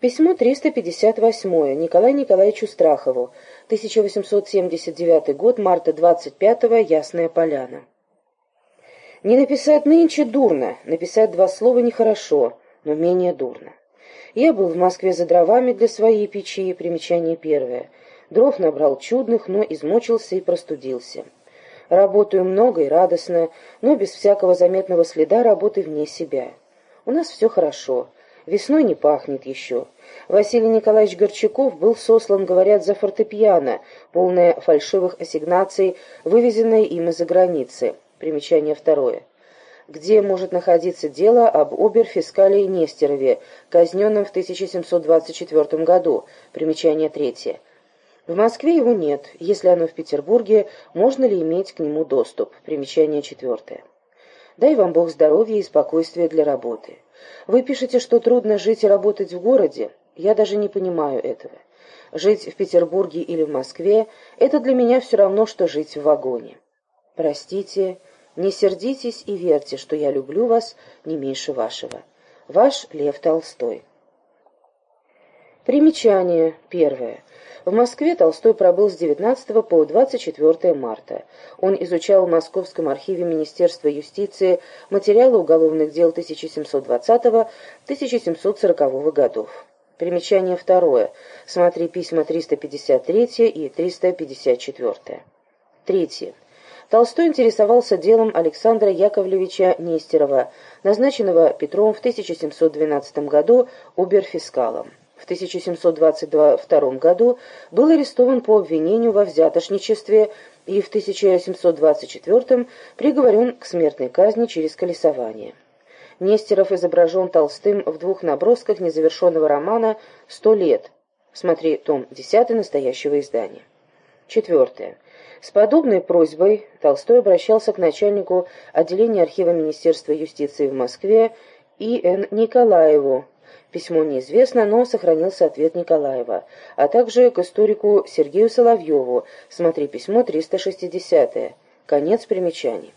Письмо 358 Николаю Николаевичу Страхову. 1879 год, марта 25-го, Ясная Поляна. Не написать нынче дурно, написать два слова нехорошо, но менее дурно. Я был в Москве за дровами для своей печи, примечание первое. Дров набрал чудных, но измочился и простудился. Работаю много и радостно, но без всякого заметного следа работы вне себя. У нас все хорошо. Весной не пахнет еще. Василий Николаевич Горчаков был сослан, говорят, за фортепиано, полное фальшивых ассигнаций, вывезенное им из-за границы. Примечание второе. Где может находиться дело об обер-фискале Нестерове, казненном в 1724 году. Примечание третье. В Москве его нет. Если оно в Петербурге, можно ли иметь к нему доступ? Примечание четвертое. Дай вам Бог здоровья и спокойствия для работы. Вы пишете, что трудно жить и работать в городе. Я даже не понимаю этого. Жить в Петербурге или в Москве – это для меня все равно, что жить в вагоне. Простите, не сердитесь и верьте, что я люблю вас не меньше вашего. Ваш Лев Толстой. Примечание первое. В Москве Толстой пробыл с 19 по 24 марта. Он изучал в Московском архиве Министерства юстиции материалы уголовных дел 1720-1740 годов. Примечание второе. Смотри письма 353 и 354. Третье. Толстой интересовался делом Александра Яковлевича Нестерова, назначенного Петром в 1712 году оберфискалом в 1722 году был арестован по обвинению во взятошничестве и в 1724 приговорен к смертной казни через колесование. Нестеров изображен Толстым в двух набросках незавершенного романа «Сто лет». Смотри том 10 настоящего издания. Четвертое. С подобной просьбой Толстой обращался к начальнику отделения архива Министерства юстиции в Москве И.Н. Николаеву, Письмо неизвестно, но сохранился ответ Николаева, а также к историку Сергею Соловьеву, смотри письмо 360 -е. Конец примечаний.